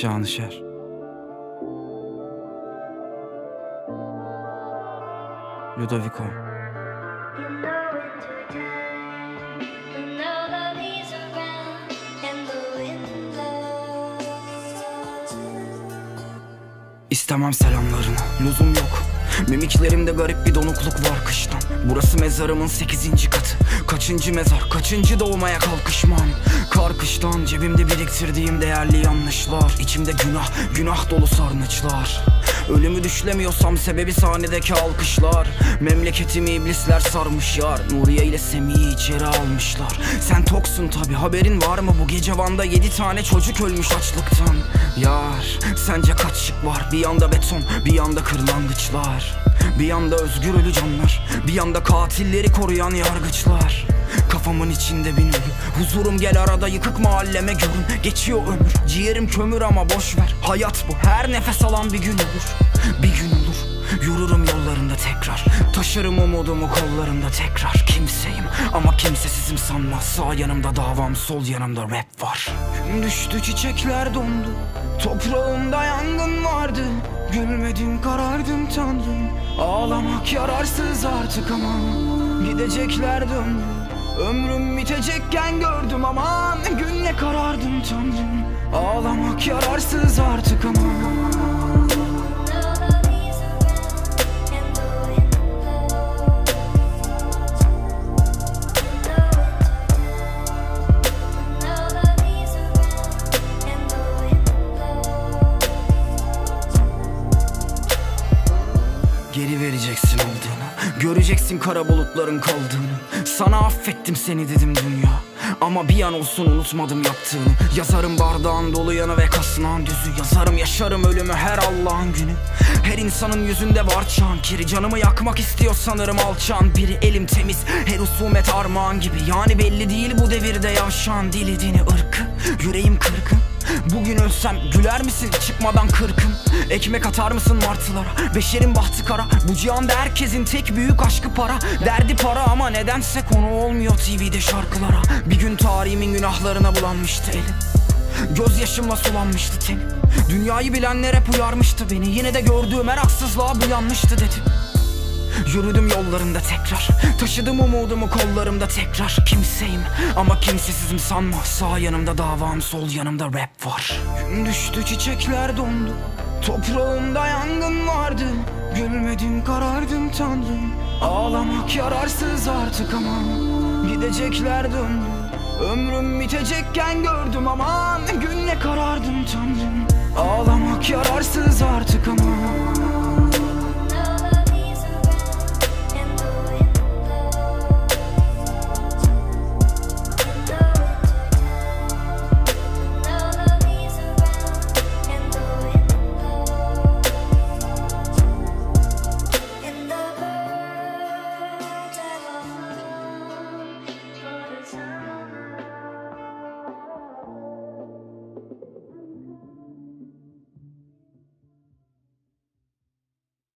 Şanışer. Ludovico. İstemem selamlarını, lüzum yok Mimiklerimde garip bir donukluk var kıştan. Burası mezarımın sekizinci katı. Kaçıncı mezar, kaçıncı doğmaya kalkışmam? Kar kıştan cebimde biriktirdiğim değerli yanlışlar. İçimde günah, günah dolu sarnıçlar Ölümü düşlemiyorsam sebebi sahnedeki alkışlar. Memleketimi iblisler sarmış yar. Nuriye ile Semih'i içeri almışlar. Sen toksun tabi haberin var mı? Bu gece Van'da yedi tane çocuk ölmüş açlıktan. Yar sence kaç şık var? Bir yanda beton bir yanda kırlangıçlar. Bir yanda özgür ölü canlar Bir yanda katilleri koruyan yargıçlar Kafamın içinde ölü Huzurum gel arada yıkık mahalleme görün Geçiyor ömür. Ciğerim kömür ama boş ver. Hayat bu. Her nefes alan bir gün olur. Bir gün olur. Yürürüm yollarında tekrar. Taşırım umudumu kollarımda tekrar. Kimseyim ama kimsesizim sanma Sağ yanımda davam sol yanımda rap var. Gün düştü çiçekler dondu. Toprağımda yangın vardı. Gülmedim karardım tanrım. Ağlamak yararsız artık ama Gidecekler döndü Ömrüm bitecekken gördüm aman Gün ne karardım tanrım. Ağlamak yararsız artık Geri vereceksin olduğunu. Göreceksin kara bulutların kaldığını. Sana affettim seni dedim dünya. Ama bir an olsun unutmadım yaptığını. Yazarım bardağın dolu yanı ve kasınan düzü. Yazarım yaşarım ölümü her Allah'ın günü. Her insanın yüzünde var çan kiri. Canımı yakmak istiyor sanırım alçan biri. Elim temiz her husumet armağan gibi. Yani belli değil bu devirde yaşan Dili dini ırkı. Yüreğim kırgın Bugün ölsem güler misin? Çıkmadan kırkım. Ekmek atar mısın martılara? Beşerin bahtı kara. Bu cihanda herkesin tek büyük aşkı para. Derdi para ama nedense konu olmuyor TV'de şarkılara. Bir gün tarihimin günahlarına bulanmıştı elim. Gözyaşımla sulanmıştı tenim. Dünyayı bilenler hep uyarmıştı beni. Yine de gördüğüm her haksızlığa bu yanlıştı dedim Yürüdüm yollarında tekrar. Taşıdım umudumu kollarımda tekrar. Kimseyim ama kimsesizim sanma. Sağ yanımda davam sol yanımda rap var. Gün düştü çiçekler dondu. Toprağımda yangın vardı. Gülmedim karardım tanrım. Ağlamak yararsız artık ama Gidecekler döndü. Ömrüm bitecekken gördüm aman Gün ne karardım tanrım